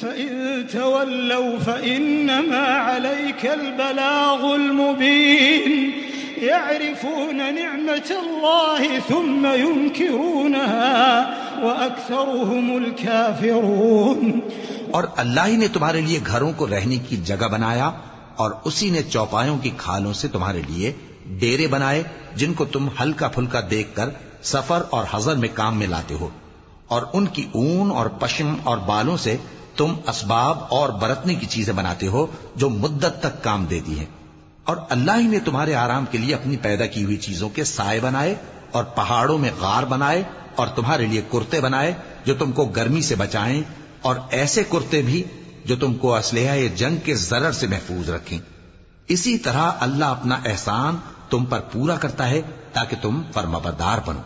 فإن تولوا فإنما عليك البلاغ المبين. يعرفون نعمة الله ثم ينكرونها وأكثرهم الكافرون. اور اللہ ہی نے تمہارے لیے گھروں کو رہنے کی جگہ بنایا اور اسی نے چوپایوں کی کھالوں سے تمہارے لیے ڈیرے بنائے جن کو تم ہلکا پھلکا دیکھ کر سفر اور حضر میں کام میں لاتے ہو اور ان کی اون اور پشم اور بالوں سے تم اسباب اور برتنے کی چیزیں بناتے ہو جو مدت تک کام دیتی ہیں۔ اور اللہ ہی نے تمہارے آرام کے لیے اپنی پیدا کی ہوئی چیزوں کے سائے بنائے اور پہاڑوں میں غار بنائے اور تمہارے لیے کرتے بنائے جو تم کو گرمی سے بچائیں اور ایسے کرتے بھی جو تم کو اسلحہ جنگ کے ضرر سے محفوظ رکھیں۔ اسی طرح اللہ اپنا احسان تم پر پورا کرتا ہے تاکہ تم فرمبردار بنو۔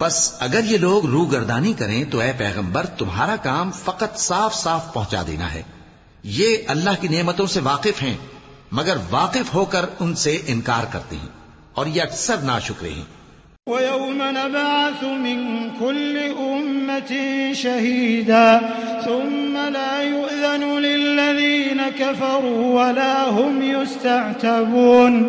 بس اگر یہ لوگ روح گردانی کریں تو اے پیغمبر، تمہارا کام فقط صاف صاف پہنچا دینا ہے۔ یہ اللہ کی نعمتوں سے واقف ہیں، مگر واقف ہو کر ان سے انکار کرتے ہیں اور یہ اکثر نا شکرے ہیں۔ ويوم نبعث من كل أمة شهيدا ثم لا يؤذن للذين كفروا ولا هم يستعتبون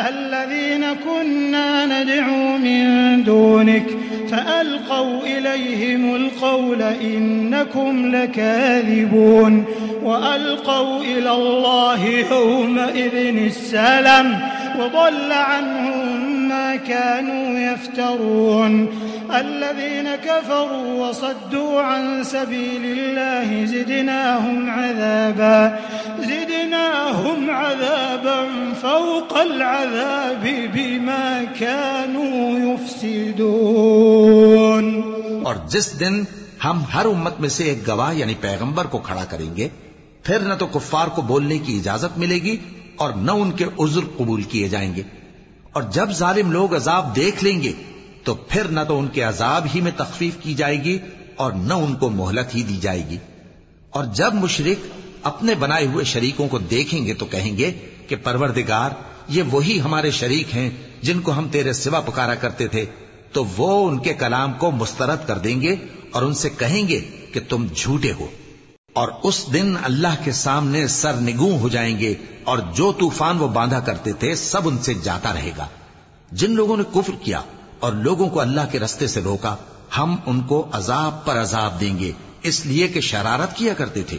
الذين كنا ندعو من دونك فألقوا إليهم القول إنكم لكاذبون وألقوا إلى الله يومئذ السلام وضل عنهم ما كانوا يفترون الذين كفروا وصدوا عن سبيل الله زدناهم عذابا زدناهم عذابا فوق العذاب بما كانوا يفسدون. اور جس دن ہم ہر امت میں سے ایک گواہ یعنی پیغمبر کو کھڑا کریں گے، پھر نہ تو کفار کو بولنے کی اجازت ملے گی اور نہ ان کے عذر قبول کیے جائیں گے۔ اور جب ظالم لوگ عذاب دیکھ لیں گے، تو پھر نہ تو ان کے عذاب ہی میں تخفیف کی جائے گی اور نہ ان کو مہلت ہی دی جائے گی۔ اور جب مشرق اپنے بنائے ہوئے شریکوں کو دیکھیں گے تو کہیں گے کہ پروردگار، یہ وہی ہمارے شریک ہیں جن کو ہم تیرے سوا پکارا کرتے تھے، تو وہ ان کے کلام کو مسترد کر دیں گے اور ان سے کہیں گے کہ تم جھوٹے ہو۔ اور اس دن اللہ کے سامنے سر نگوں ہو جائیں گے اور جو طوفان وہ باندھا کرتے تھے، سب ان سے جاتا رہے گا۔ جن لوگوں نے کفر کیا اور لوگوں کو اللہ کے رستے سے روکا، ہم ان کو عذاب پر عذاب دیں گے۔ اس لیے کہ شرارت کیا کرتے تھے۔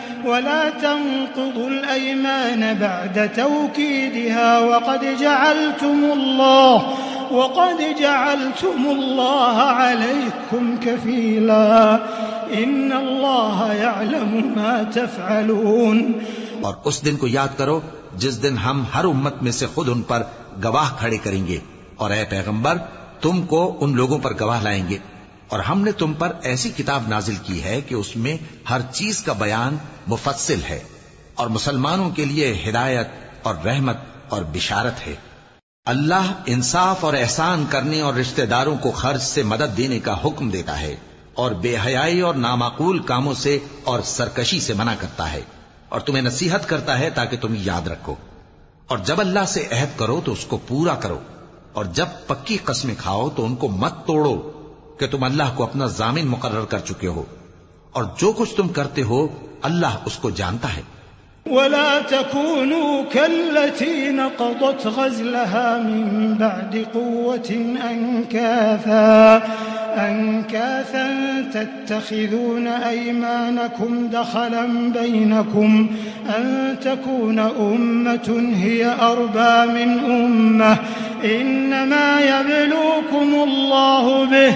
ولا تنقضوا الأيمان بعد توكيدها وقد جعلتم الله وقد جعلتم الله عليكم كفيلا إن الله يعلم ما تفعلون اور اس دن کو یاد کرو، جس دن ہم ہر امت میں سے خود ان پر گواہ کھڑے کریں گے۔ اور اے پیغمبر، تم کو ان لوگوں پر گواہ لائیں گے۔ اور ہم نے تم پر ایسی کتاب نازل کی ہے کہ اس میں ہر چیز کا بیان مفصل ہے اور مسلمانوں کے لیے ہدایت اور رحمت اور بشارت ہے۔ اللہ انصاف اور احسان کرنے اور رشتہ داروں کو خرچ سے مدد دینے کا حکم دیتا ہے اور بے حیائی اور نامعقول کاموں سے اور سرکشی سے منع کرتا ہے اور تمہیں نصیحت کرتا ہے تاکہ تم یاد رکھو۔ اور جب اللہ سے عہد کرو تو اس کو پورا کرو اور جب پکی قسمیں کھاؤ تو ان کو مت توڑو۔ کہ تم اللہ کو اپنا ضامن مقرر کر چکے ہو اور جو کچھ تم کرتے ہو، اللہ اس کو جانتا ہے۔ ولا تكونوا كالتي نقضت غزلها من بعد قوة أنكاثا أنكاثا تتخذون أيمانكم دخلا بينكم، أن تكون أمة هي أربى من أمة، إنما يبلوكم الله به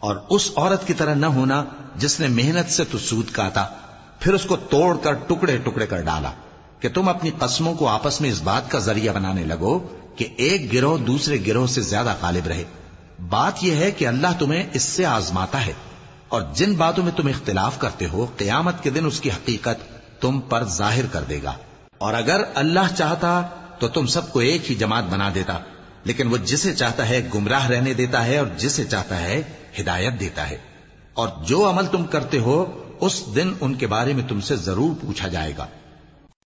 اور اس عورت کی طرح نہ ہونا جس نے محنت سے تو سود کاتا پھر اس کو توڑ کر ٹکڑے ٹکڑے کر ڈالا کہ تم اپنی قسموں کو آپس میں اس بات کا ذریعہ بنانے لگو کہ ایک گروہ دوسرے گروہ سے زیادہ غالب رہے۔ بات یہ ہے کہ اللہ تمہیں اس سے آزماتا ہے اور جن باتوں میں تم اختلاف کرتے ہو، قیامت کے دن اس کی حقیقت تم پر ظاہر کر دے گا۔ اور اگر اللہ چاہتا تو تم سب کو ایک ہی جماعت بنا دیتا، لیکن وہ جسے چاہتا ہے گمراہ رہنے دیتا ہے اور جسے چاہتا ہے ہدایت دیتا ہے۔ اور جو عمل تم کرتے ہو، اس دن ان کے بارے میں تم سے ضرور پوچھا جائے گا۔